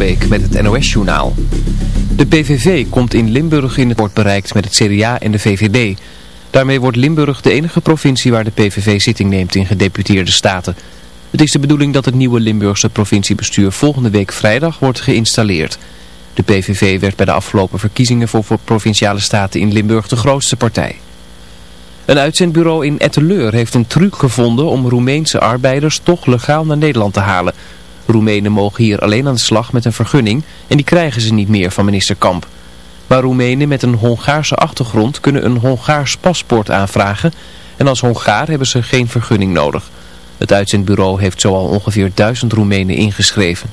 Beek met het NOS-journaal. De PVV komt in Limburg in het wordt bereikt met het CDA en de VVD. Daarmee wordt Limburg de enige provincie waar de PVV zitting neemt in gedeputeerde staten. Het is de bedoeling dat het nieuwe Limburgse provinciebestuur volgende week vrijdag wordt geïnstalleerd. De PVV werd bij de afgelopen verkiezingen voor, voor provinciale staten in Limburg de grootste partij. Een uitzendbureau in Etteleur heeft een truc gevonden om Roemeense arbeiders toch legaal naar Nederland te halen... Roemenen mogen hier alleen aan de slag met een vergunning en die krijgen ze niet meer van minister Kamp. Maar Roemenen met een Hongaarse achtergrond kunnen een Hongaars paspoort aanvragen en als Hongaar hebben ze geen vergunning nodig. Het uitzendbureau heeft zoal ongeveer duizend Roemenen ingeschreven.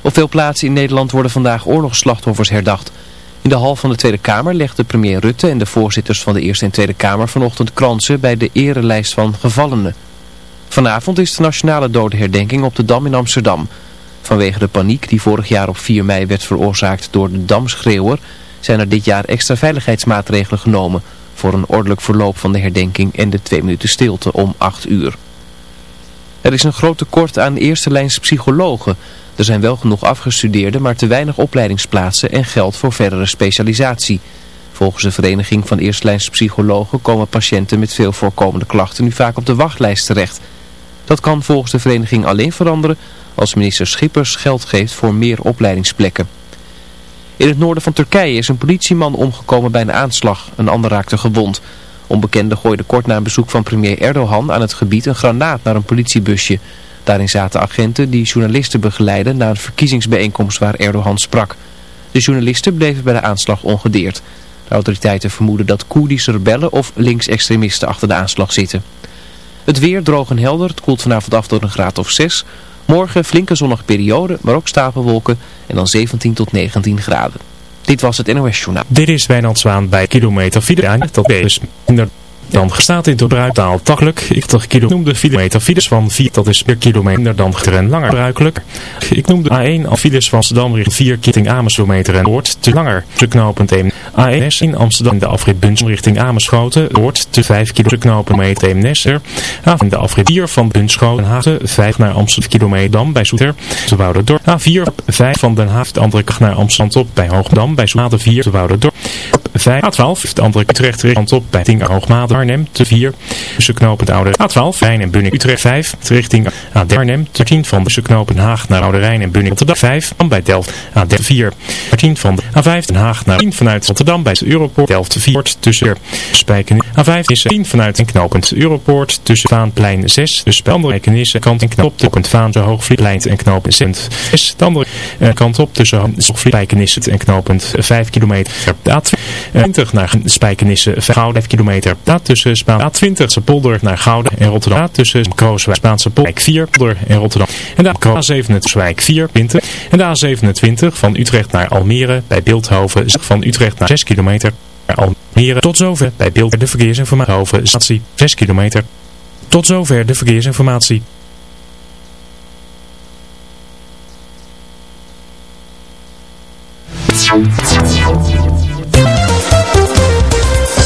Op veel plaatsen in Nederland worden vandaag oorlogsslachtoffers herdacht. In de hal van de Tweede Kamer legden premier Rutte en de voorzitters van de Eerste en Tweede Kamer vanochtend kransen bij de erelijst van gevallenen. Vanavond is de nationale dodenherdenking op de Dam in Amsterdam. Vanwege de paniek die vorig jaar op 4 mei werd veroorzaakt door de Damschreeuwer... zijn er dit jaar extra veiligheidsmaatregelen genomen... voor een ordelijk verloop van de herdenking en de twee minuten stilte om 8 uur. Er is een groot tekort aan eerste psychologen. Er zijn wel genoeg afgestudeerden, maar te weinig opleidingsplaatsen en geld voor verdere specialisatie... Volgens de Vereniging van Eerstlijns Psychologen komen patiënten met veel voorkomende klachten nu vaak op de wachtlijst terecht. Dat kan volgens de vereniging alleen veranderen als minister Schippers geld geeft voor meer opleidingsplekken. In het noorden van Turkije is een politieman omgekomen bij een aanslag. Een ander raakte gewond. Onbekenden gooiden kort na een bezoek van premier Erdogan aan het gebied een granaat naar een politiebusje. Daarin zaten agenten die journalisten begeleiden na een verkiezingsbijeenkomst waar Erdogan sprak. De journalisten bleven bij de aanslag ongedeerd. De autoriteiten vermoeden dat Koerdische rebellen of linksextremisten achter de aanslag zitten. Het weer droog en helder. Het koelt vanavond af tot een graad of 6. Morgen flinke zonnige periode, maar ook stapelwolken en dan 17 tot 19 graden. Dit was het NOS Journaal. Dit is Wijnand Zwaan bij kilometer 4. Dat is minder dan staat in de takkelijk. Ik toch kilo noemde kilometer files van 4, dat is per kilometer dan en langer gebruikelijk. Ik noemde A1 al files van Amsterdam richting 4 kitting Amersfoort en Oort te langer. Knooppunt 1. A1 in Amsterdam de afrit Bunsum richting Amerschoten. Oort te 5 kilo knooppunt 1 Nesser. A de afrit 4 van Bunschoten Hagen 5 naar Amsterdam kilometer dan bij Soeter. Te Wouderdorp. A4 5 van Den Haag de andere kant naar Amsterdam op bij Hoogdam bij Soeter 4 te Wouderdorp. 5 A12 de andere Utrecht richting op bij Tink Hoogmaat Arnhem te 4. Tussen knooppunt Oude A12, Rijn en Bunnik Utrecht 5. Richting A13 Arnhem te 10 van tussen knooppunt Haag naar Oude Rijn en Bunnik Rotterdam 5. Dan bij Delft A13 4. 10 van de A5 Den Haag naar 10 vanuit Rotterdam bij de Europoort Delft 4. Tussen Spijken A5 is 10 vanuit een knooppunt Europoort tussen Vaanplein 6. Dus bij andere Kenisse kant en knoop knooppunt Vaan de Hoogvlietplein en knooppunt Sint. Is de andere kant op tussen Spijkenisse en knooppunt 5 kilometer. A20 naar Spijkenisse 5 kilometer. Daar tussen Spaan A20 Polder naar Gouden en Rotterdam. Tussen Krooswijk Spaanse Polder 4 Polder en Rotterdam. En de A27 4 Winter. En de A27 van Utrecht naar Almere bij Beeldhoven van Utrecht naar 6 kilometer. Almere tot zover bij Beeld de verkeersinformatie. Statie 6 kilometer. Tot zover de verkeersinformatie.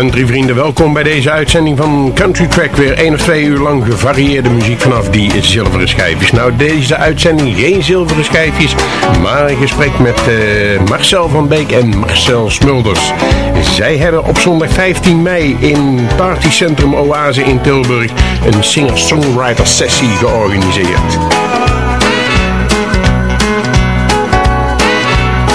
Country vrienden, welkom bij deze uitzending van Country Track. Weer één of twee uur lang gevarieerde muziek vanaf die zilveren schijfjes. Nou, deze uitzending geen zilveren schijfjes, maar een gesprek met uh, Marcel van Beek en Marcel Smulders. Zij hebben op zondag 15 mei in Partycentrum Oase in Tilburg een singer-songwriter sessie georganiseerd.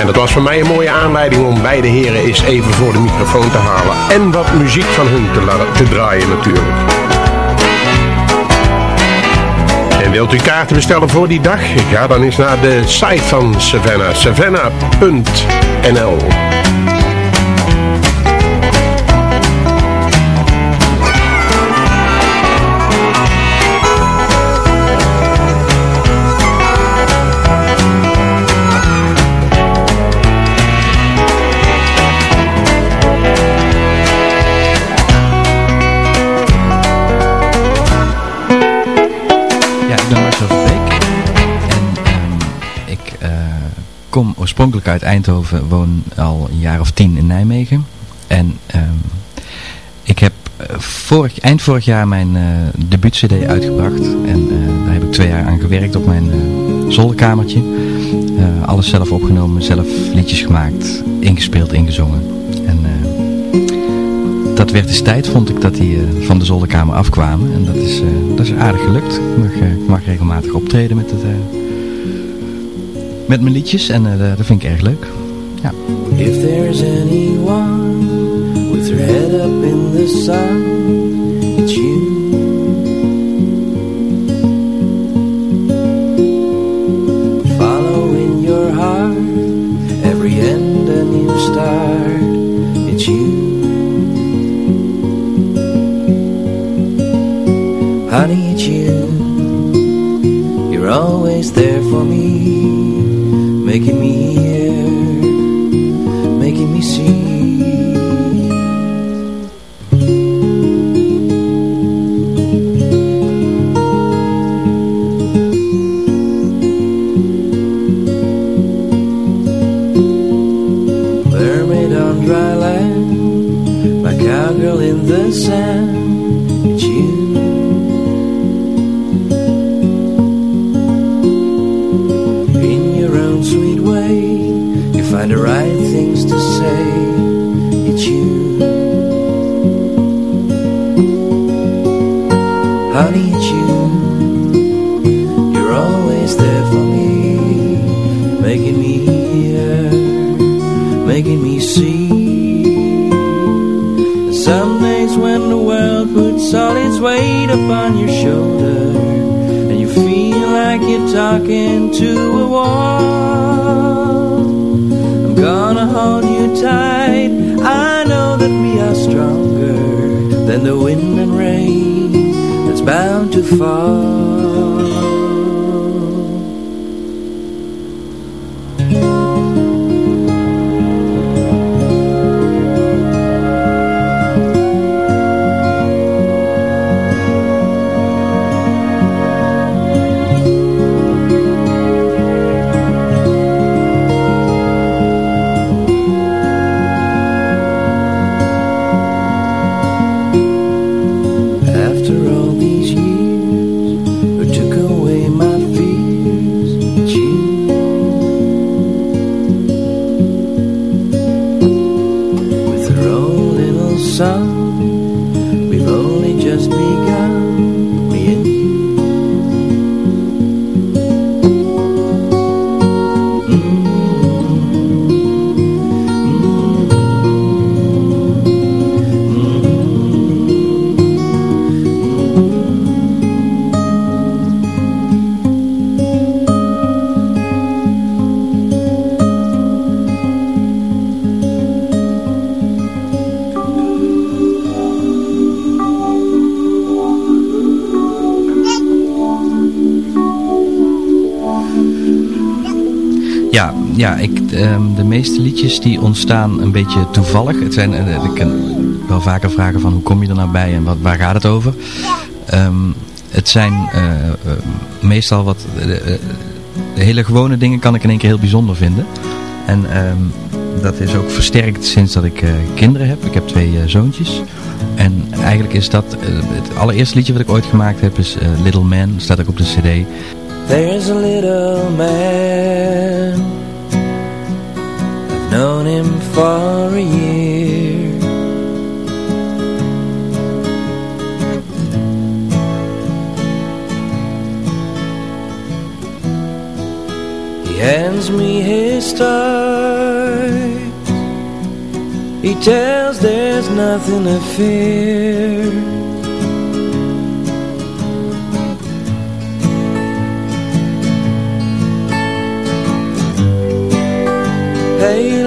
En dat was voor mij een mooie aanleiding om beide heren eens even voor de microfoon te halen. En wat muziek van hun te, te draaien natuurlijk. En wilt u kaarten bestellen voor die dag? Ga dan eens naar de site van Savannah. savannah.nl kom oorspronkelijk uit Eindhoven, woon al een jaar of tien in Nijmegen. En um, ik heb eh, vorig, eind vorig jaar mijn uh, debuut-cd uitgebracht. En uh, daar heb ik twee jaar aan gewerkt op mijn zolderkamertje. alles zelf opgenomen, zelf liedjes gemaakt, ingespeeld, ingezongen. En dat werd eens tijd, vond ik, dat die van de zolderkamer afkwamen. En dat is, dat is aardig gelukt. Mag, ik mag regelmatig optreden met het met mijn liedjes en uh, dat vind ik erg leuk. Ja. If there's anyone with her head up in the sun, it's you. Follow in your heart, every end a new start, it's you. Honey, it's you. You're always there for me making me hear, making me see. Ja, ik, um, de meeste liedjes die ontstaan een beetje toevallig. Het zijn, uh, ik kan wel vaker vragen van hoe kom je er nou bij en wat, waar gaat het over. Um, het zijn uh, uh, meestal wat... hele gewone dingen kan ik in één keer heel bijzonder vinden. En um, dat is ook versterkt sinds dat ik kinderen heb. Ik heb twee zoontjes. En eigenlijk is dat, het allereerste liedje wat ik ooit gemaakt heb is Little Man. staat ook op de cd. There's a little man for a year. He hands me his toys. He tells there's nothing to fear. Hey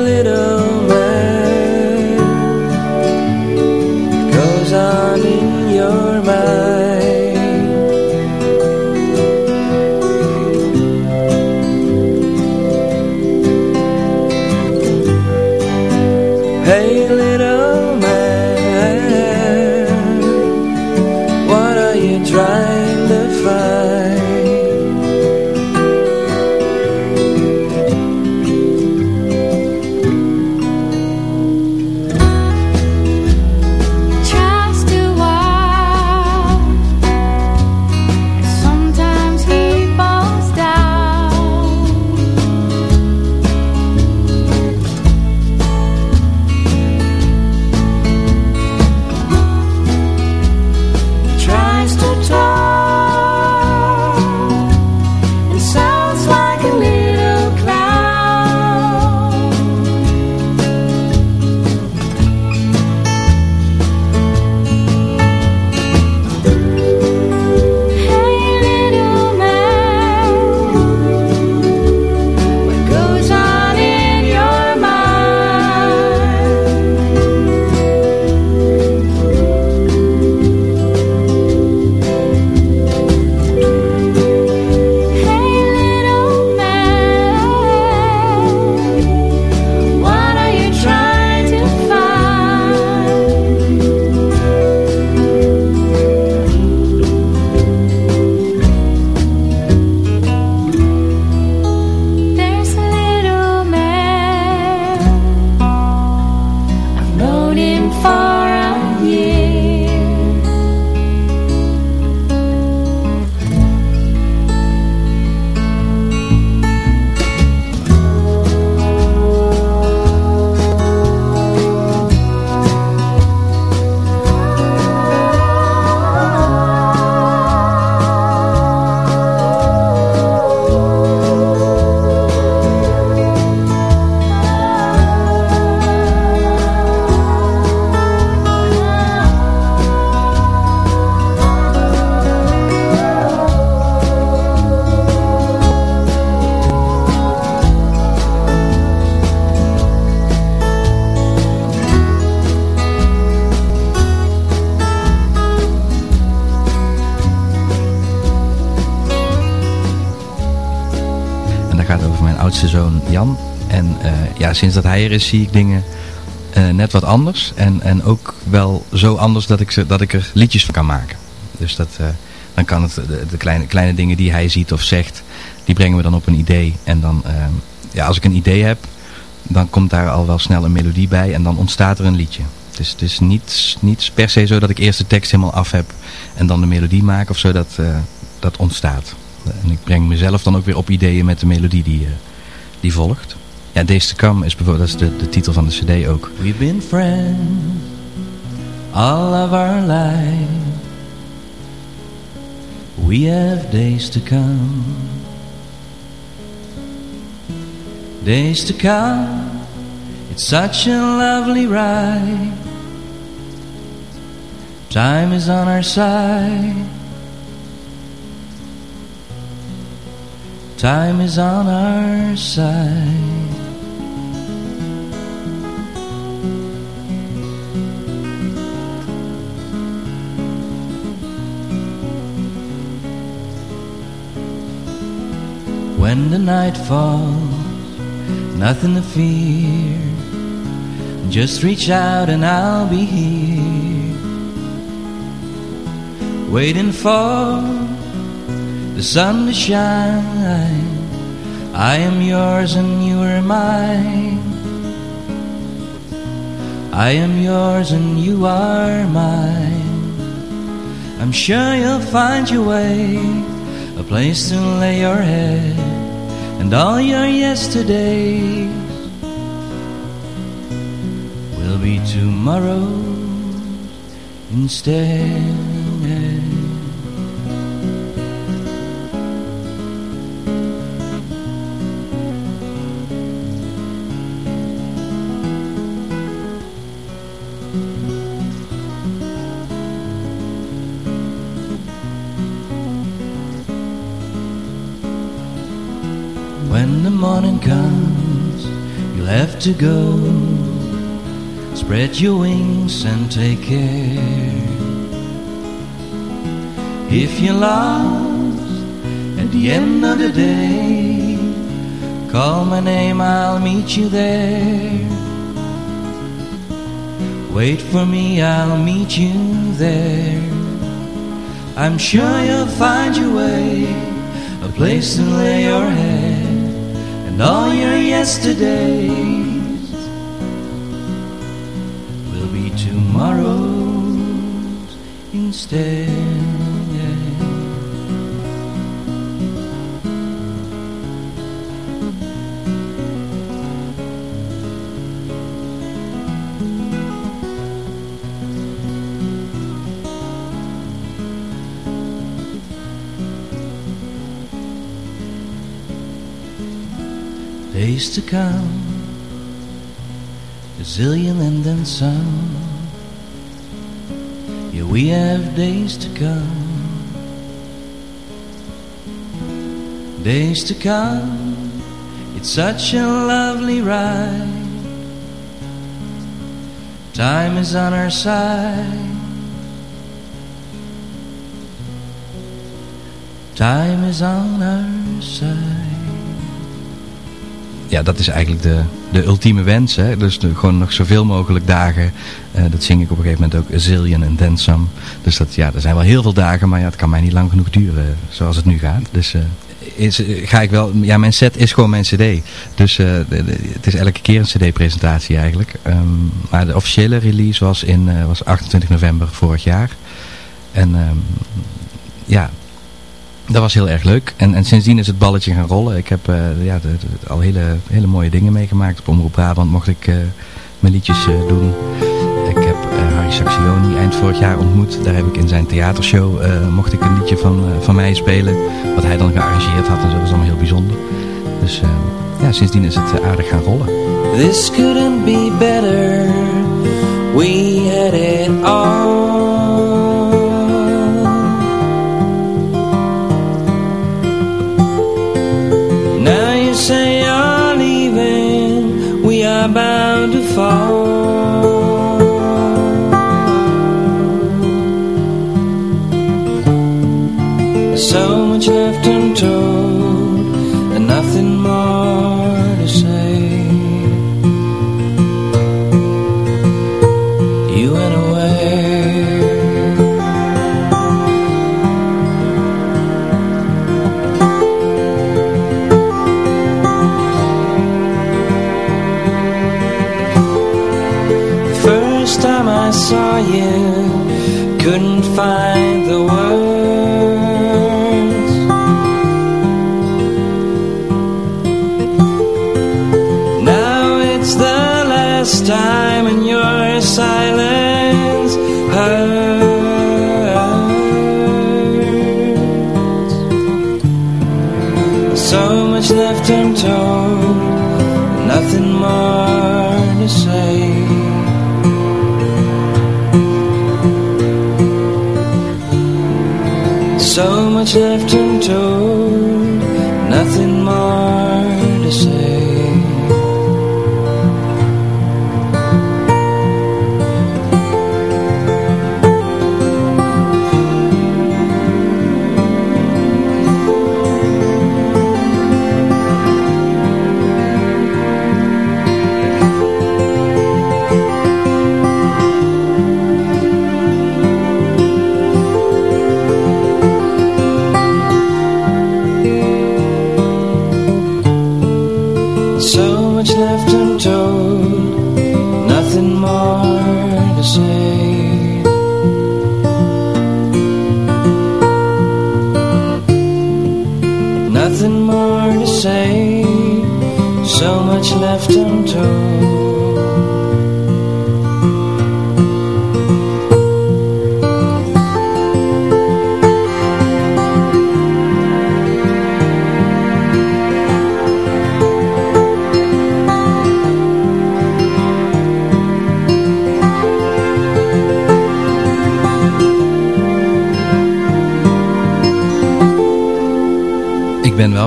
sinds dat hij er is zie ik dingen eh, net wat anders. En, en ook wel zo anders dat ik, ze, dat ik er liedjes van kan maken. Dus dat, eh, dan kan het, de, kleine, kleine dingen die hij ziet of zegt, die brengen we dan op een idee. En dan, eh, ja, als ik een idee heb, dan komt daar al wel snel een melodie bij en dan ontstaat er een liedje. Dus het is niet, niet per se zo dat ik eerst de tekst helemaal af heb en dan de melodie maak of zo, dat, eh, dat ontstaat. En ik breng mezelf dan ook weer op ideeën met de melodie die, die volgt. Ja, Days to Come is bijvoorbeeld, dat is de, de titel van de cd ook. We've been friends all of our life. We have days to come. Days to come. It's such a lovely ride. Time is on our side. Time is on our side. When the night falls, nothing to fear. Just reach out and I'll be here. Waiting for the sun to shine. I am yours and you are mine. I am yours and you are mine. I'm sure you'll find your way, a place to lay your head, and all your yesterdays will be tomorrows instead. To go. Spread your wings and take care. If you're lost at the end of the day, call my name, I'll meet you there. Wait for me, I'll meet you there. I'm sure you'll find your way, a place to lay your head and all your yesterdays tomorrows instead. Days to come, a zillion and then some. We have days to come. Days to come, it's such a lovely ride. Time is on our side. Time is on our side. ja, dat is eigenlijk de, de ultieme wens. Hè? Dus de, gewoon nog zoveel mogelijk dagen. Eh, dat zing ik op een gegeven moment ook. A zillion en then. Dus dat, ja, er zijn wel heel veel dagen. Maar ja, het kan mij niet lang genoeg duren zoals het nu gaat. Dus eh, is, eh, ga ik wel... Ja, mijn set is gewoon mijn cd. Dus eh, het is elke keer een cd-presentatie eigenlijk. Ehm, maar de officiële release was, in, eh, was 28 november vorig jaar. En ehm, ja, dat was heel erg leuk. En, en sindsdien is het balletje gaan rollen. Ik heb eh, ja, al hele, hele mooie dingen meegemaakt. Op Omroep Brabant mocht ik eh, mijn liedjes eh, doen. Harry Saxioni eind vorig jaar ontmoet. Daar heb ik in zijn theatershow eh, mocht ik een liedje van, eh, van mij spelen. Wat hij dan gearrangeerd had en zo. Dat was allemaal heel bijzonder. Dus eh, ja, sindsdien is het aardig gaan rollen. This couldn't be better. We had it all. Now you say you're leaving. We are bound to fall. So much left untold, and nothing more to say. You went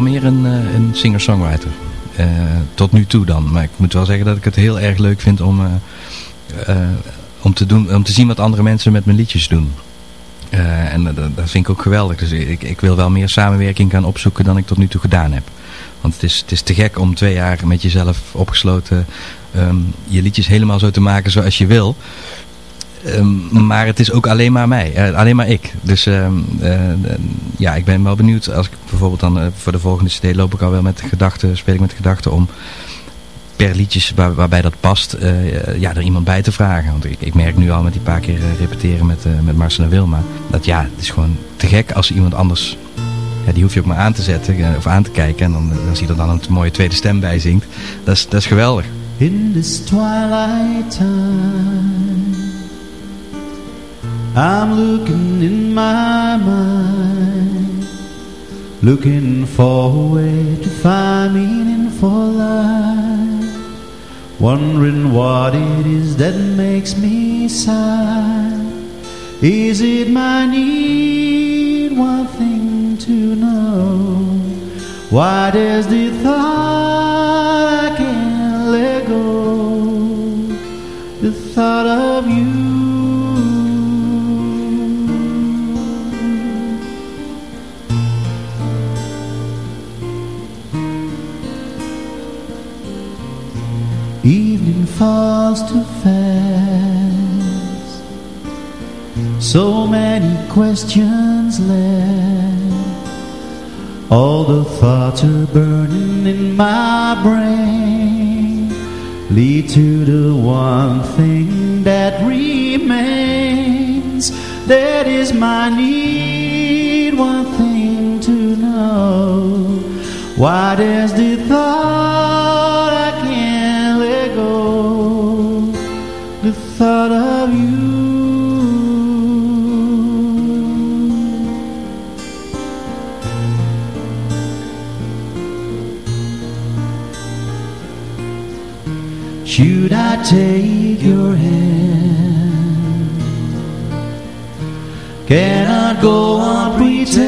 meer een, eh, een singer-songwriter. Eh, tot nu toe dan. Maar ik moet wel zeggen dat ik het heel erg leuk vind om, eh, om, te, doen, om te zien wat andere mensen met mijn liedjes doen. En dat, dat vind ik ook geweldig. Dus ik, ik wil wel meer samenwerking gaan opzoeken dan ik tot nu toe gedaan heb. Want het is, het is te gek om twee jaar met jezelf opgesloten ehm, je liedjes helemaal zo te maken zoals je wil. Ehm, maar het is ook alleen maar mij, eh, alleen maar ik. Dus ehm, eh, eh, ja, ik ben wel benieuwd. Als ik bijvoorbeeld dan voor de volgende cd loop ik al wel met de gedachte, speel ik met de gedachte om per liedjes waar, waarbij dat past, ja, er iemand bij te vragen. Want ik, ik merk nu al met die paar keer repeteren met, met Marcel en Wilma, dat ja, het is gewoon te gek als iemand anders, ja, die hoef je ook maar aan te zetten of aan te kijken en dan, dan zie je er dan een mooie tweede stem bij zingt. Dat is, dat is geweldig. In this twilight time I'm looking in my mind Looking for a way to find meaning for life. Wondering what it is that makes me sigh. Is it my need, one thing to know? Why does the thought I can't let go? The thought of you falls too fast. So many questions left. All the thoughts are burning in my brain. Lead to the one thing that remains. That is my need One thing to know. Why does the thought thought of you Should I take your hand? Can I go on pretending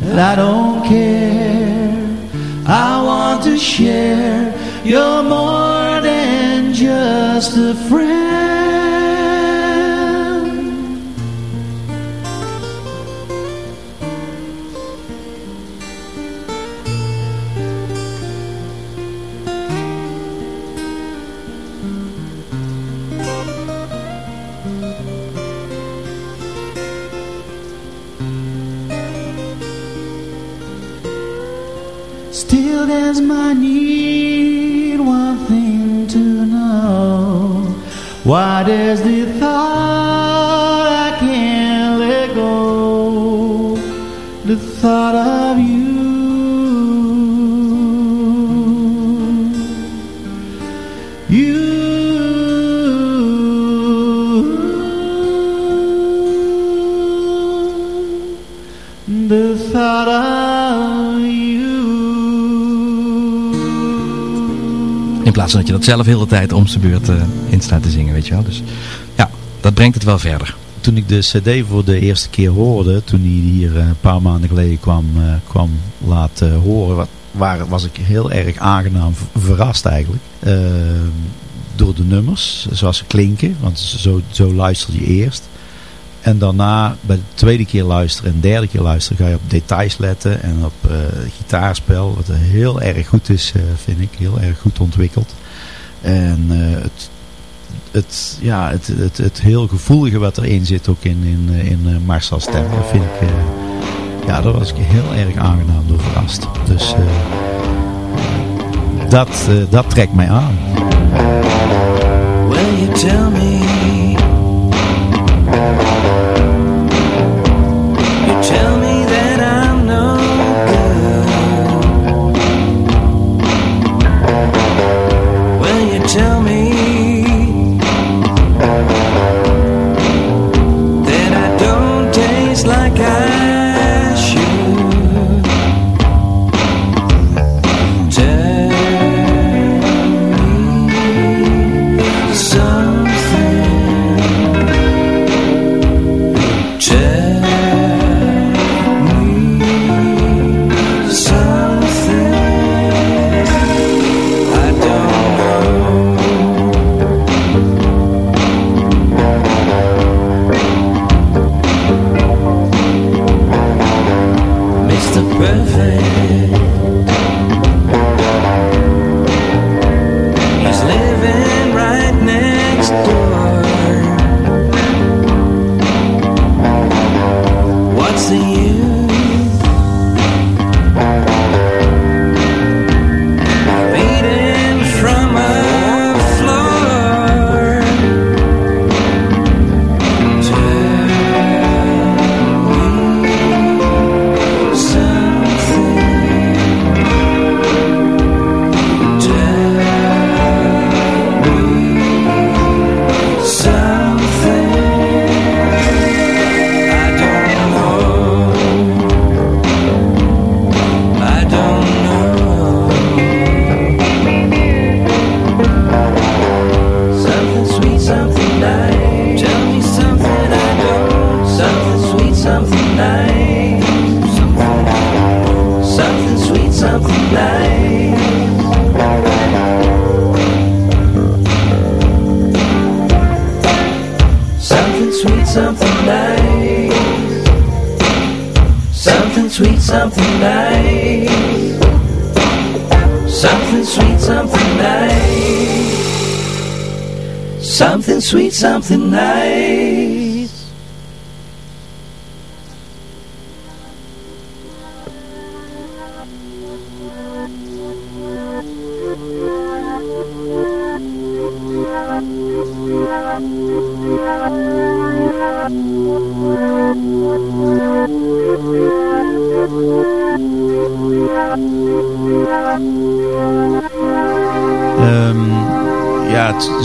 that I don't care? I want to share. You're more than just a friend. Still there's my need, Why does the thought I can't let go? The thought of you. You. The thought of you. Plaats van dat je dat zelf heel de tijd om zijn beurt eh, in staat te zingen, weet je wel. Dus ja, dat brengt het wel verder. Toen ik de cd voor de eerste keer hoorde, toen hij hier eh, een paar maanden geleden kwam, eh, kwam laten horen, wat, waar, was ik heel erg aangenaam verrast eigenlijk. Door de nummers, zoals ze klinken, want zo, zo luister je eerst. En daarna, bij de tweede keer luisteren en derde keer luisteren, ga je op details letten en op eh gitaarspel, wat heel erg goed is, eh, vind ik. Heel erg goed ontwikkeld. En eh, het, het, ja, het, het, het heel gevoelige wat erin zit ook in, in, in Marcel's stem, dat vind ik, ja, daar was ik heel erg aangenaam door verrast. Dus dat, dat trekt mij aan.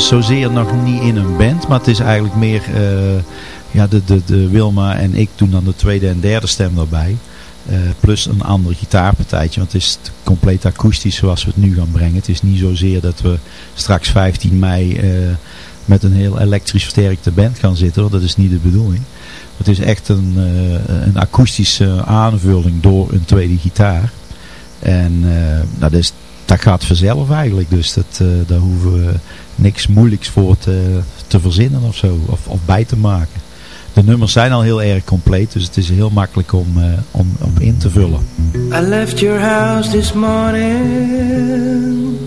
Zozeer nog niet in een band, maar het is eigenlijk meer eh, ja, de, de, de Wilma en ik doen dan de tweede en derde stem daarbij. Eh, plus een ander gitaarpartijtje, want het is compleet akoestisch zoals we het nu gaan brengen. Het is niet zozeer dat we straks 15 mei eh, met een heel elektrisch versterkte band gaan zitten, want dat is niet de bedoeling. Het is echt een, een akoestische aanvulling door een tweede gitaar. En nou, dus, dat gaat vanzelf eigenlijk. Dus dat, daar hoeven we niks moeilijks voor te, te verzinnen of zo. Of, of bij te maken. De nummers zijn al heel erg compleet. Dus het is heel makkelijk om, eh, om, om in te vullen. I left your house this morning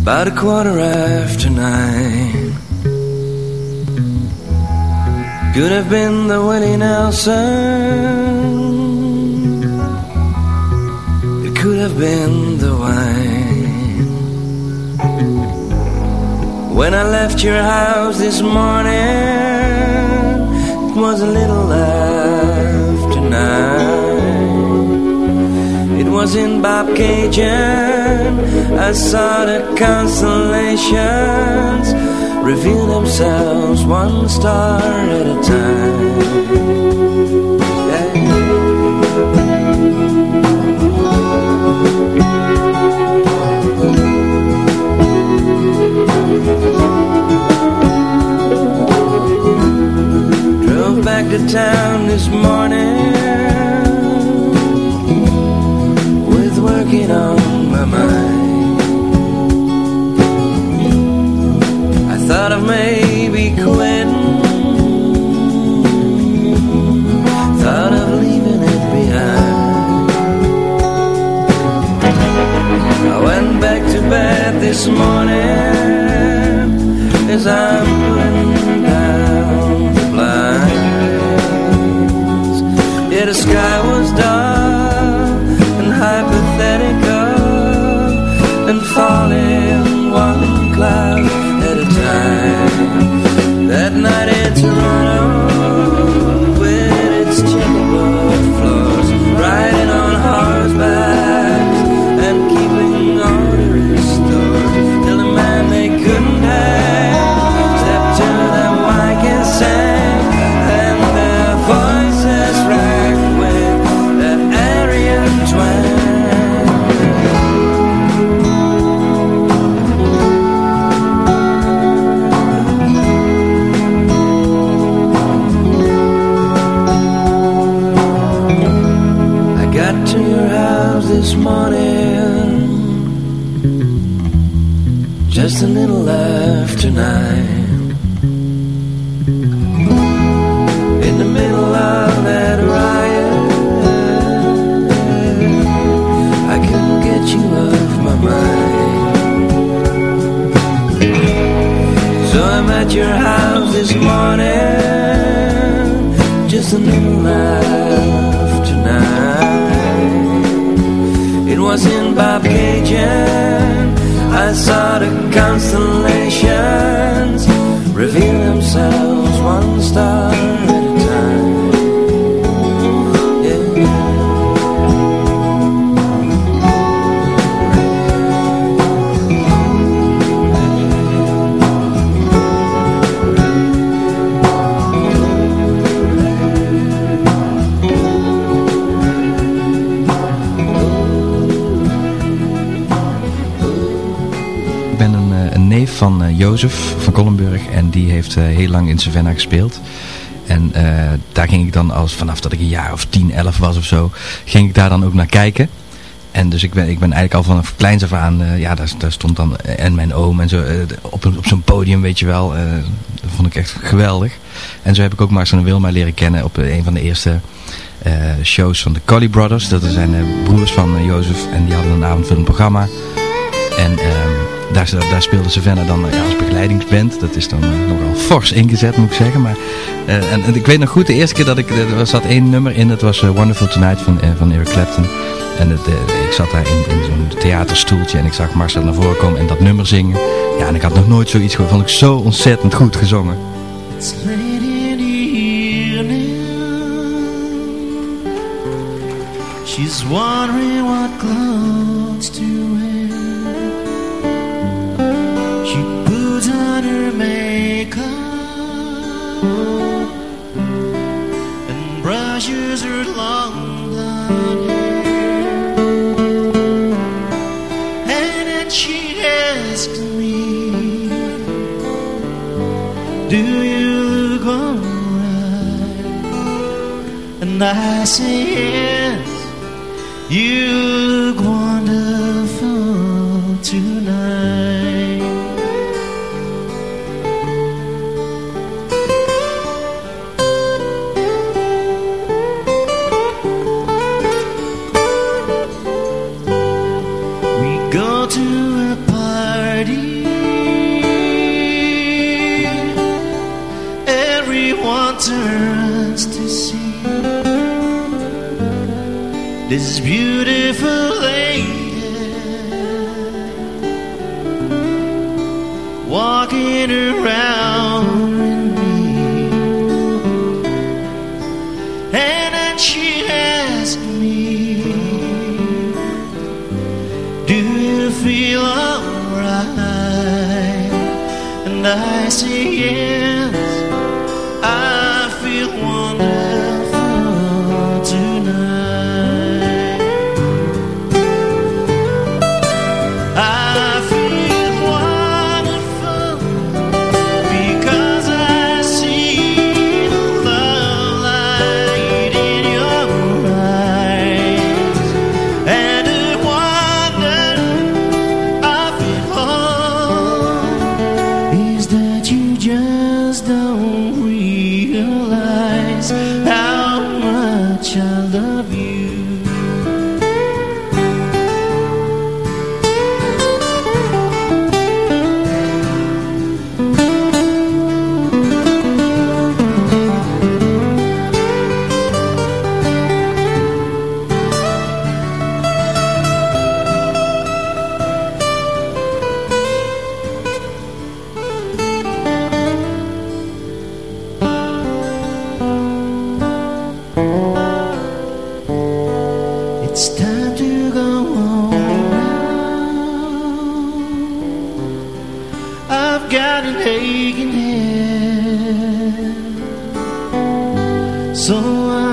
About a quarter after nine Could have been the Willie Nelson It could have been the When I left your house this morning It was a little after nine. It was in Bob Cajun I saw the constellations Reveal themselves one star at a time Drove to town this morning With working on my mind. I thought of maybe quitting. Thought of leaving it behind. I went back to bed this morning As I'm Little after nine It was in Bob Cajun I saw the constellations Reveal themselves van eh, Jozef van Kollenburg en die heeft eh, heel lang in Savannah gespeeld. En eh, daar ging ik dan als vanaf dat ik een jaar of 10, 11 was of zo, ging ik daar dan ook naar kijken. En dus ik ben, ik ben eigenlijk al vanaf kleins af aan, ja, daar, daar stond dan, en mijn oom en zo, op, een- op zo'n podium, weet je wel. van vond ik echt geweldig. En zo heb ik ook Marcel en Wilma leren kennen op een van de eerste shows van de Collie Brothers. Dat zijn broers van Jozef en die hadden een avondvullend programma. En ehm, daar, daar speelde Savannah dan ja, als begeleidingsband. Dat is dan nogal fors ingezet moet ik zeggen. Maar, en, en, ik weet nog goed, de eerste keer dat ik, er zat één nummer in. Dat was Wonderful Tonight van, van Eric Clapton. En het, ik zat daar in, in zo'n theaterstoeltje en ik zag Marcel naar voren komen en dat nummer zingen. Ja, en ik had nog nooit zoiets gehoord. Vond ik zo ontzettend goed gezongen. It's in the evening She's wondering what clothes to puts on her makeup And brushes her long blonde hair And then she asks me. Do you look alright? And I say yes. You look wonderful tonight This beautiful lady Walking around with me. And then she asked me do you feel alright? And I say yes,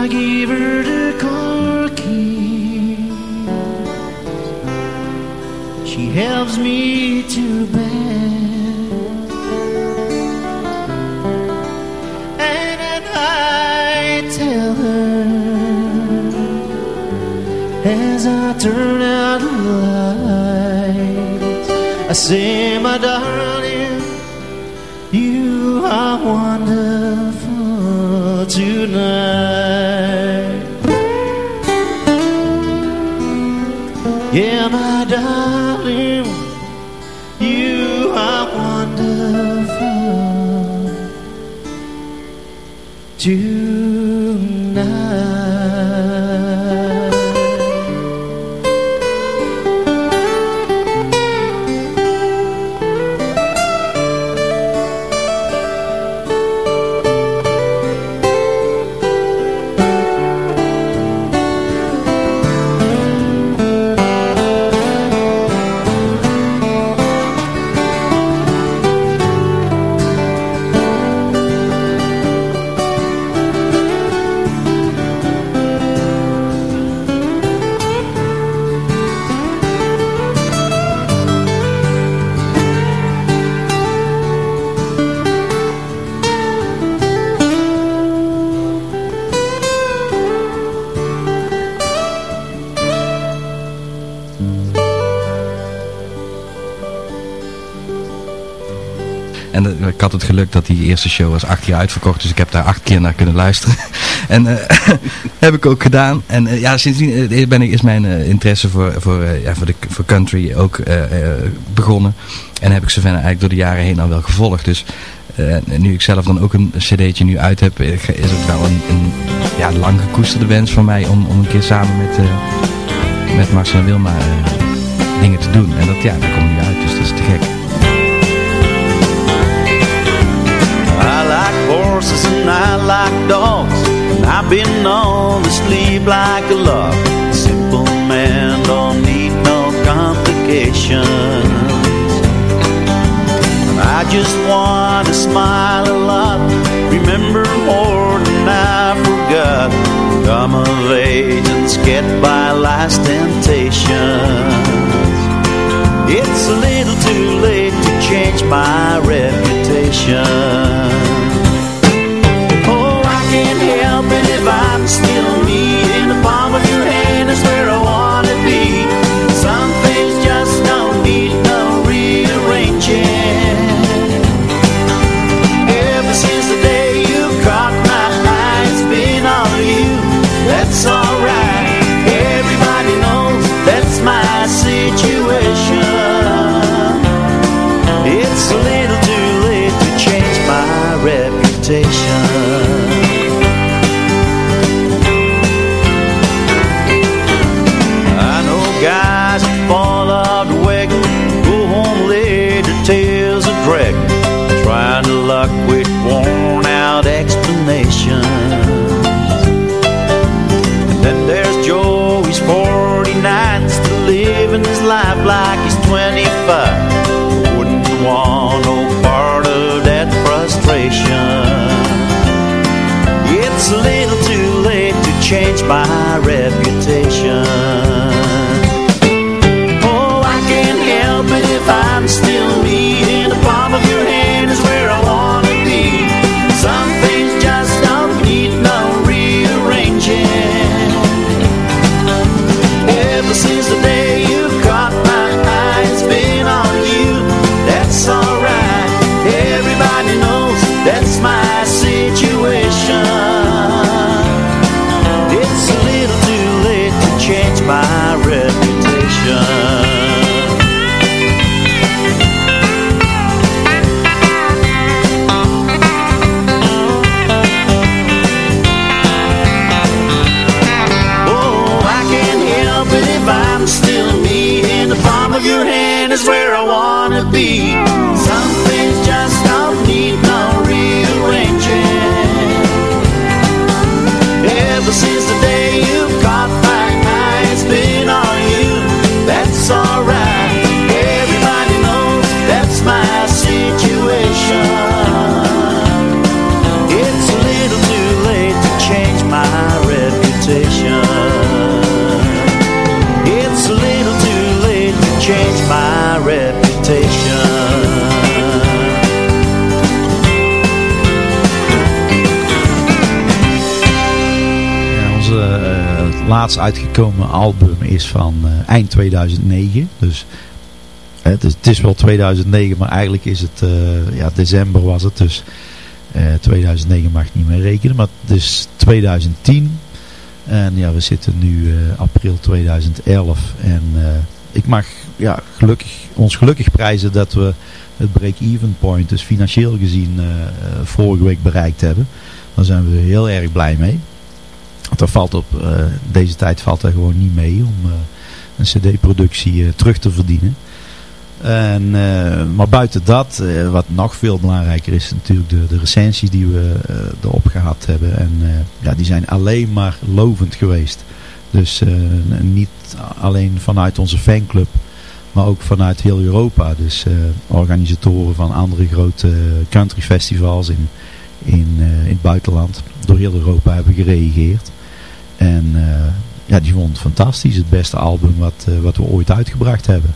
I give her the car keys. She helps me to bed, and I tell her as I turn out the lights. I say, my darling, love. Dat die eerste show was acht keer uitverkocht. Dus ik heb daar acht keer naar kunnen luisteren. en heb ik ook gedaan. En ja, sindsdien ben ik, is mijn interesse voor, voor, ja, voor, de, voor country ook begonnen. En heb ik Savannah eigenlijk door de jaren heen al wel gevolgd. Dus nu ik zelf dan ook een cd'tje nu uit heb, is het wel een, een ja, lang gekoesterde wens van mij om, om een keer samen met, met Marcel en Wilma dingen te doen. En dat, ja, dat komt niet uit, dus dat is te gek. Horses and I like dogs. And I've been known to sleep like a log. Simple man don't need no complications. I just want to smile a lot Remember more than I forgot. Come of age and get by life's temptations. It's a little too late to change my reputation my reputation laatst uitgekomen album is van eh, eind 2009. Dus eh, het, is, het is wel 2009, maar eigenlijk is het, eh, ja, december was het. Dus eh, 2009 mag ik niet meer rekenen, maar het is 2010. En ja, we zitten nu eh, april 2011. En eh, ik mag ja, gelukkig, ons gelukkig prijzen dat we het break-even point, dus financieel gezien, eh, eh, vorige week bereikt hebben. Daar zijn we heel erg blij mee. Want er valt op eh, deze tijd valt er gewoon niet mee om eh, een cd-productie eh, terug te verdienen. En, maar buiten dat, wat nog veel belangrijker is natuurlijk de, de recensies die we erop gehad hebben. En ja, die zijn alleen maar lovend geweest. Dus niet alleen vanuit onze fanclub, maar ook vanuit heel Europa. Dus organisatoren van andere grote country festivals in, in, eh, in het buitenland door heel Europa hebben gereageerd. En eh, ja, die vond het fantastisch. Het beste album wat, eh, wat we ooit uitgebracht hebben.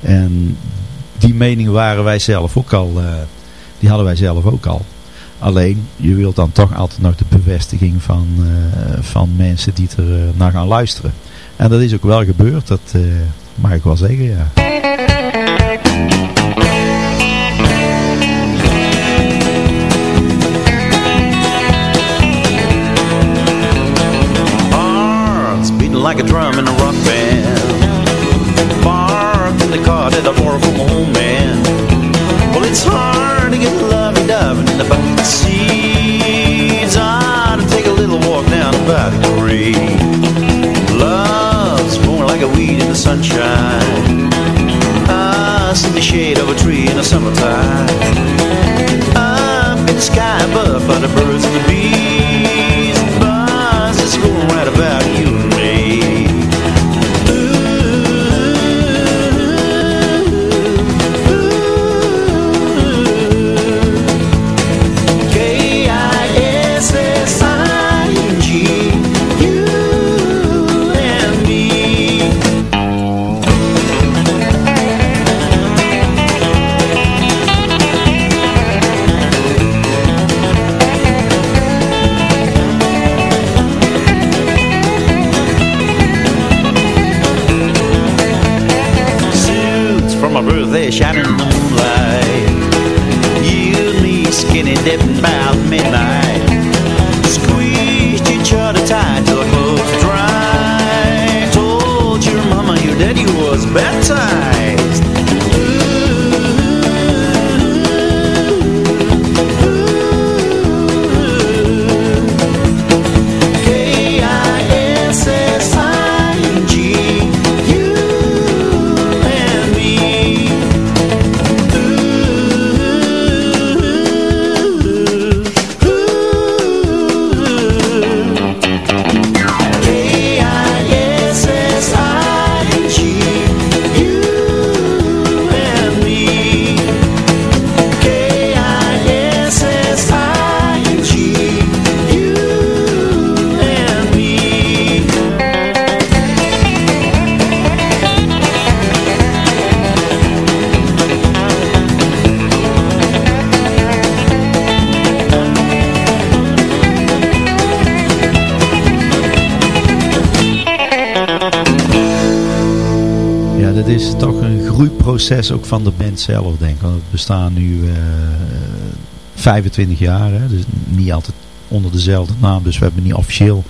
En die mening waren wij zelf ook al, die hadden wij zelf ook al. Alleen, je wilt dan toch altijd nog de bevestiging van, van mensen die er naar gaan luisteren. En dat is ook wel gebeurd, dat mag ik wel zeggen, ja. like a drum in a rock band. Far in the car that I borrowed from a home man. Well, it's hard to get lovey-dovey in the back seats. I to take a little walk down about the grade. Love's more like a weed in the sunshine. Ah, Us in the shade of a tree in the summertime. Up in the sky above by the birds and the bees. Buzz is going right about you. Ook van de band zelf, denk ik. Want we bestaan nu eh, 25 jaar, hè, dus niet altijd onder dezelfde naam. Dus we hebben niet officieel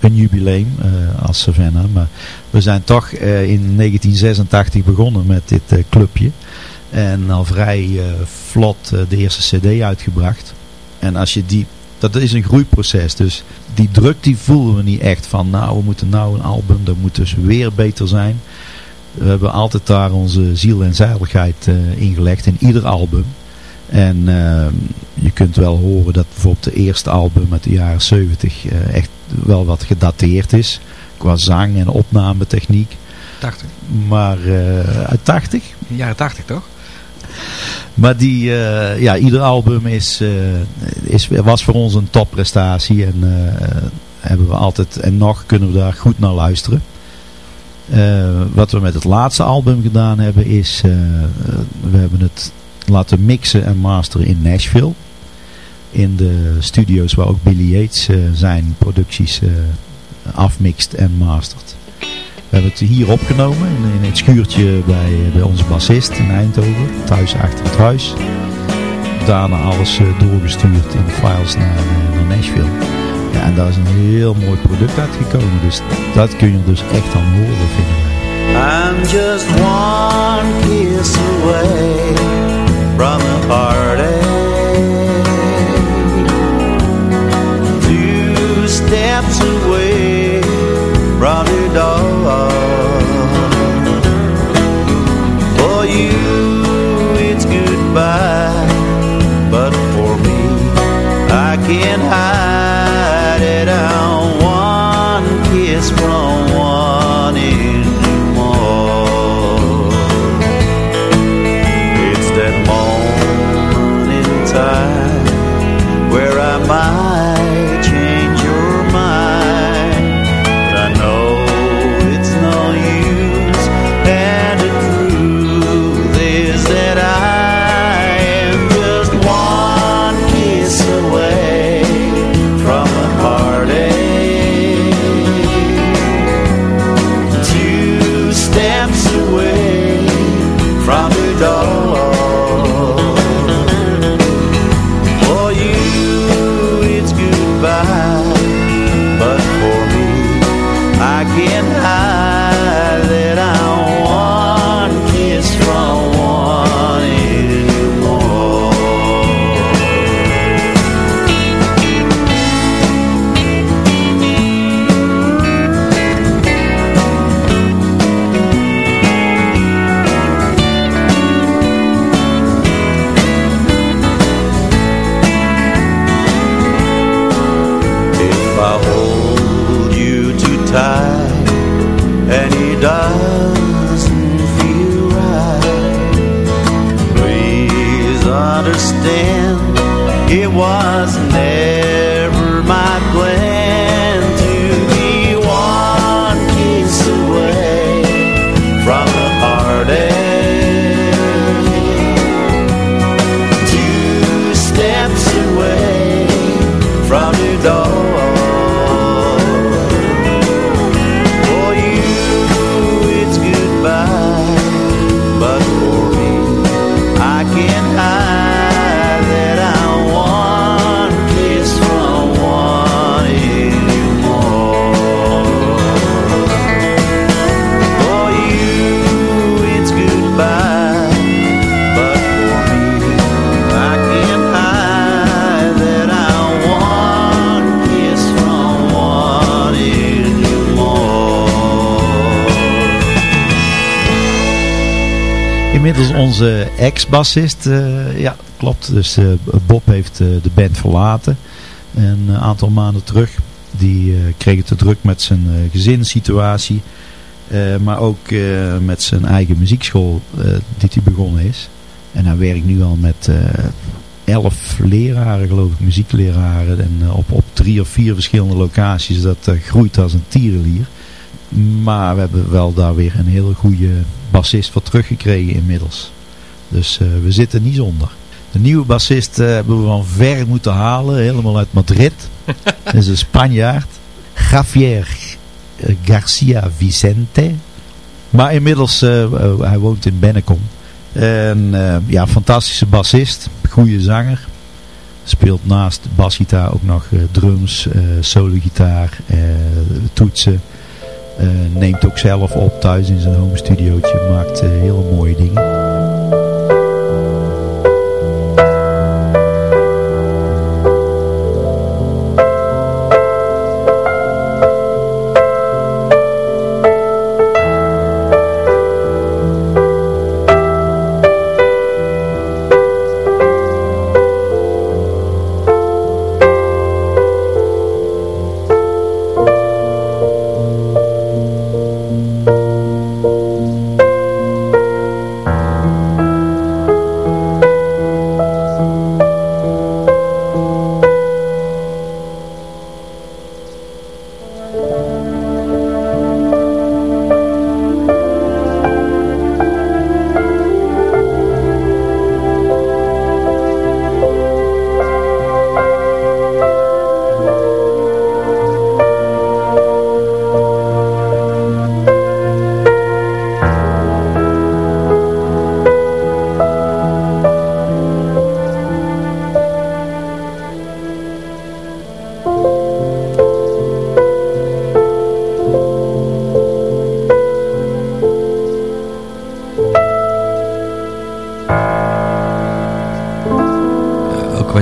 een jubileum eh, als Savannah. Maar we zijn toch eh, in 1986 begonnen met dit eh, clubje. En al vrij eh, vlot eh, de eerste cd uitgebracht. En als je die, dat is een groeiproces. Dus die druk die voelen we niet echt van nou we moeten nou een album, dat moet dus weer beter zijn. We hebben altijd daar onze ziel en zeiligheid uh, ingelegd in ieder album. En uh, je kunt wel horen dat bijvoorbeeld de eerste album uit de jaren 70 uh, echt wel wat gedateerd is. Qua zang en opnametechniek. 80. Maar uit 80? Jaren 80 toch? Maar die, ja, ieder album is, is, was voor ons een topprestatie. En hebben we altijd, en nog kunnen we daar goed naar luisteren. Uh, wat we met het laatste album gedaan hebben is, uh, we hebben het laten mixen en masteren in Nashville. In de studio's waar ook Billy Yates uh, zijn producties afmixt en mastert. We hebben het hier opgenomen in, in het schuurtje bij, bij onze bassist in Eindhoven, thuis achter het huis. Daarna alles doorgestuurd in files naar, naar Nashville. Ja, en daar is een heel mooi product uitgekomen. Dus dat kun je dus echt aan horen, vinden wij. I'm just one kiss away from a party. Inmiddels onze ex-bassist, eh, ja klopt, dus eh, Bob heeft eh, de band verlaten. Een aantal maanden terug. Die kreeg het te druk met zijn gezinssituatie. maar ook met zijn eigen muziekschool die hij begonnen is. En hij werkt nu al met elf leraren, geloof ik, muziekleraren. En op, op drie of vier verschillende locaties. Dat groeit als een tierenlier. Maar we hebben wel daar weer een hele goede bassist voor teruggekregen inmiddels. Dus eh, we zitten niet zonder. De nieuwe bassist eh, hebben we van ver moeten halen. Helemaal uit Madrid. Dat is een Spanjaard. Javier eh, Garcia Vicente. Maar inmiddels, eh, hij woont in Bennekom. En ja, fantastische bassist. Goede zanger. Speelt naast basgitaar ook nog drums, eh solo-gitaar, toetsen. Eh, neemt ook zelf op thuis in zijn home studiootje. Maakt eh, hele mooie dingen.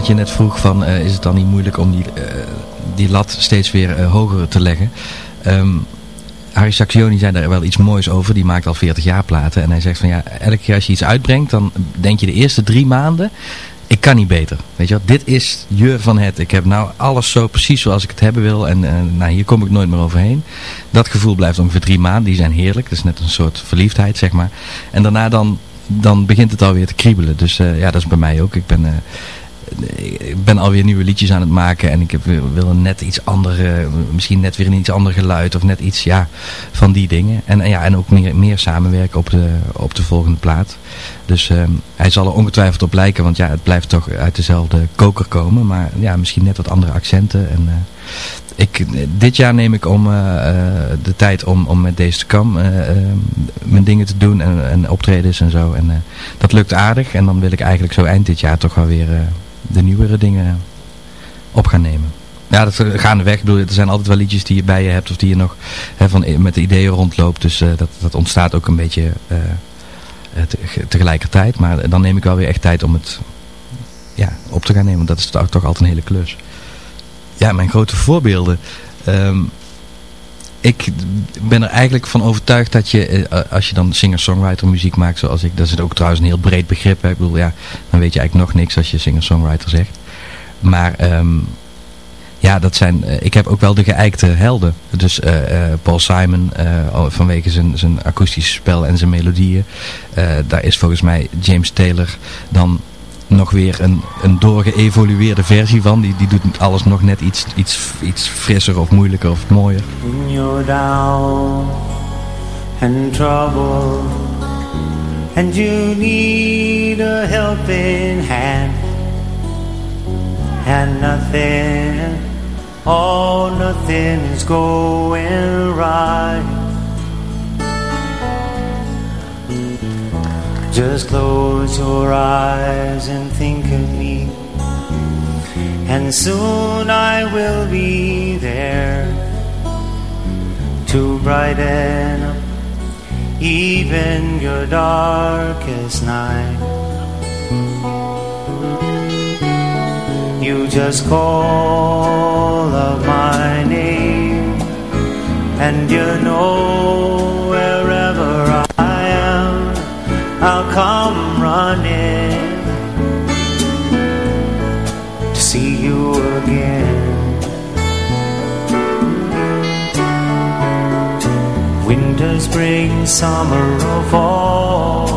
Wat je net vroeg van eh, is het dan niet moeilijk om die, eh, die lat steeds weer eh, hoger te leggen. Ehm Harry Saxioni zei daar wel iets moois over. Die maakt al 40 jaar platen. En hij zegt van ja, elke keer als je iets uitbrengt, dan denk je de eerste drie maanden, ik kan niet beter. Weet je wat, dit is je van het. Ik heb nou alles zo precies zoals ik het hebben wil. En nou, hier kom ik nooit meer overheen. Dat gevoel blijft ongeveer drie maanden. Die zijn heerlijk. Dat is net een soort verliefdheid, zeg maar. En daarna dan, dan begint het alweer te kriebelen. Dus ja, dat is bij mij ook. Ik ben... ben alweer nieuwe liedjes aan het maken en ik heb, wil net iets andere, misschien net weer een iets ander geluid of net iets ja, van die dingen. En, ja, en ook meer, meer samenwerken op de, op de volgende plaat. Dus ehm, hij zal er ongetwijfeld op lijken, want ja, het blijft toch uit dezelfde koker komen. Maar ja, misschien net wat andere accenten. En, eh, ik, dit jaar neem ik om eh, eh, de tijd om, om met deze kam eh, eh, mijn dingen te doen en, en optredens en zo. En dat lukt aardig en dan wil ik eigenlijk zo eind dit jaar toch wel weer... eh, de nieuwere dingen op gaan nemen. Ja, dat gaandeweg. Bedoel, er zijn altijd wel liedjes die je bij je hebt of die je nog hè, van, met de ideeën rondloopt. Dus uh, dat, dat ontstaat ook een beetje te, tegelijkertijd. Maar dan neem ik wel weer echt tijd om het ja, op te gaan nemen. Want dat is toch, altijd een hele klus. Ja, mijn grote voorbeelden. Um, ik ben er eigenlijk van overtuigd dat je, als je dan singer-songwriter muziek maakt zoals ik, dat is ook trouwens een heel breed begrip. Hè? Ik bedoel, ja, dan weet je eigenlijk nog niks als je singer-songwriter zegt. Maar um, ja, dat zijn, eh, ik heb ook wel de geëikte helden. Dus eh, eh, Paul Simon, uh, vanwege zijn, zijn akoestische spel en zijn melodieën. daar is volgens mij James Taylor dan nog weer een, een doorgeëvolueerde versie van. Die, die doet alles nog net iets, iets, iets frisser of moeilijker of mooier. When you're down and trouble And you need a helping hand And nothing, oh nothing is going right Just close your eyes and think of me. And soon I will be there To brighten up even your darkest night. You just call out my name And you know To see you again. Winter, spring, summer or fall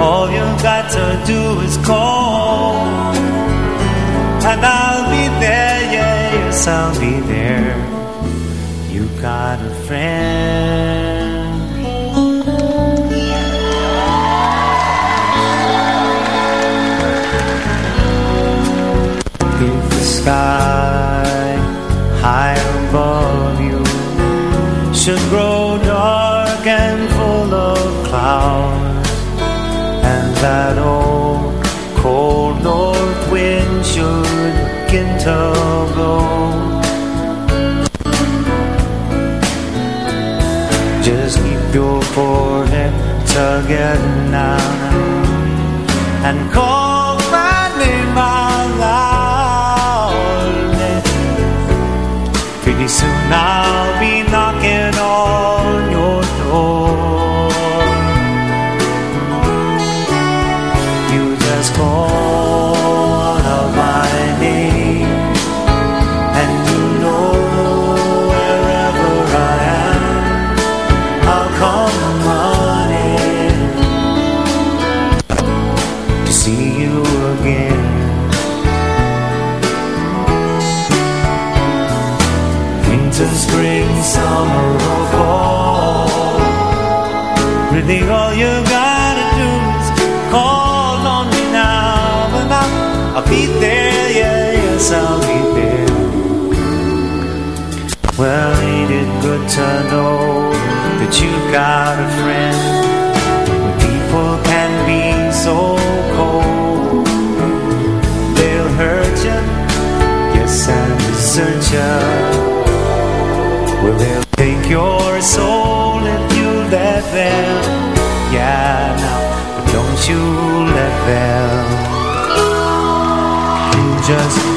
All you've got to do is call And I'll be there, yeah, yes, I'll be there. You got a friend Just keep your forehead together now And call got a friend When people can be so cold They'll hurt you, yes, and desert you Well, they'll take your soul if you let them. Yeah, now, but don't you let them. You just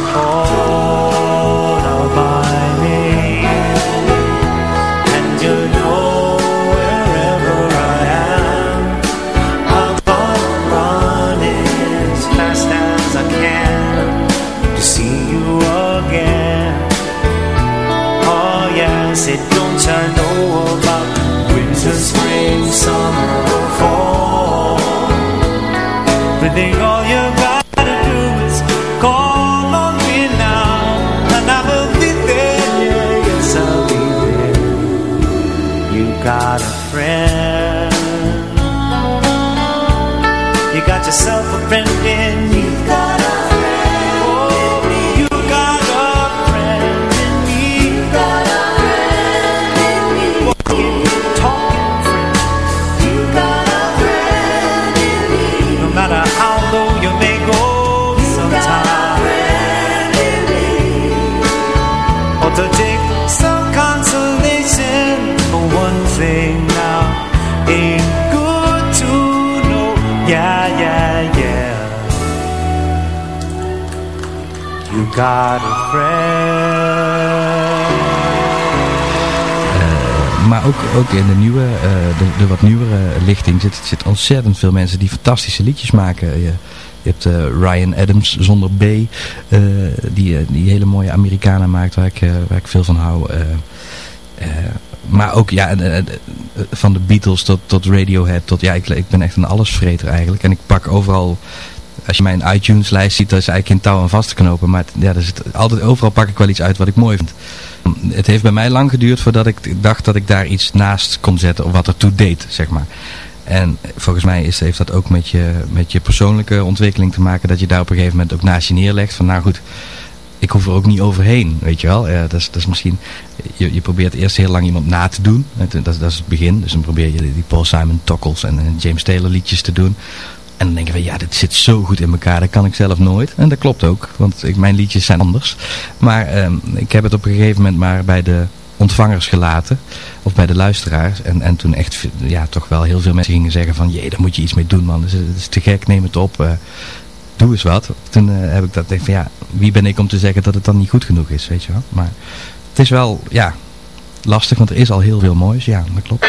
ook, ook in de nieuwe, eh, de, de wat nieuwere lichting zit, zit ontzettend veel mensen die fantastische liedjes maken. Je, Je hebt Ryan Adams zonder B, die, die hele mooie Amerikanen maakt waar ik, waar ik veel van hou. maar ook ja, van de Beatles tot, tot Radiohead, tot, ja, ik, ik ben echt een allesvreter eigenlijk. En ik pak overal als je mijn iTunes-lijst ziet, dat is eigenlijk geen touw aan vast te knopen. Maar ja, er zit altijd, overal pak ik wel iets uit wat ik mooi vind. Het heeft bij mij lang geduurd voordat ik dacht dat ik daar iets naast kon zetten. Of wat ertoe deed, zeg maar. En volgens mij is, heeft dat ook met je, met je persoonlijke ontwikkeling te maken. Dat je daar op een gegeven moment ook naast je neerlegt. Van nou goed, ik hoef er ook niet overheen, weet je wel. Dat, is, dat is misschien, je, je probeert eerst heel lang iemand na te doen. Dat, is het begin. Dus dan probeer je die Paul Simon Tokkels en James Taylor liedjes te doen. En dan denk je van ja, dit zit zo goed in elkaar, dat kan ik zelf nooit. En dat klopt ook, want ik, mijn liedjes zijn anders. Maar ehm, ik heb het op een gegeven moment maar bij de ontvangers gelaten. Of bij de luisteraars. En, en toen echt ja, toch wel heel veel mensen gingen zeggen van... Jee, daar moet je iets mee doen man. Het is, te gek, neem het op. Uh, doe eens wat. Toen uh, heb ik dat denk van ja, wie ben ik om te zeggen dat het dan niet goed genoeg is, weet je wel. Maar het is wel, ja, lastig, want er is al heel veel moois. Ja, dat klopt.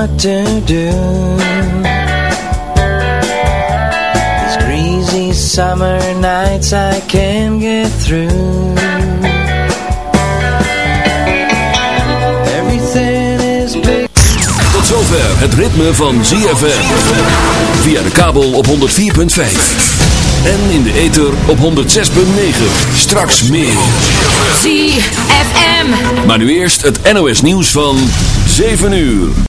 What to do These greasy summer nights I can't get through Everything is big Tot zover het ritme van ZFM Via de kabel op 104.5 en in de ether op 106.9. Straks meer. ZFM. Maar nu eerst het NOS nieuws van 7 uur.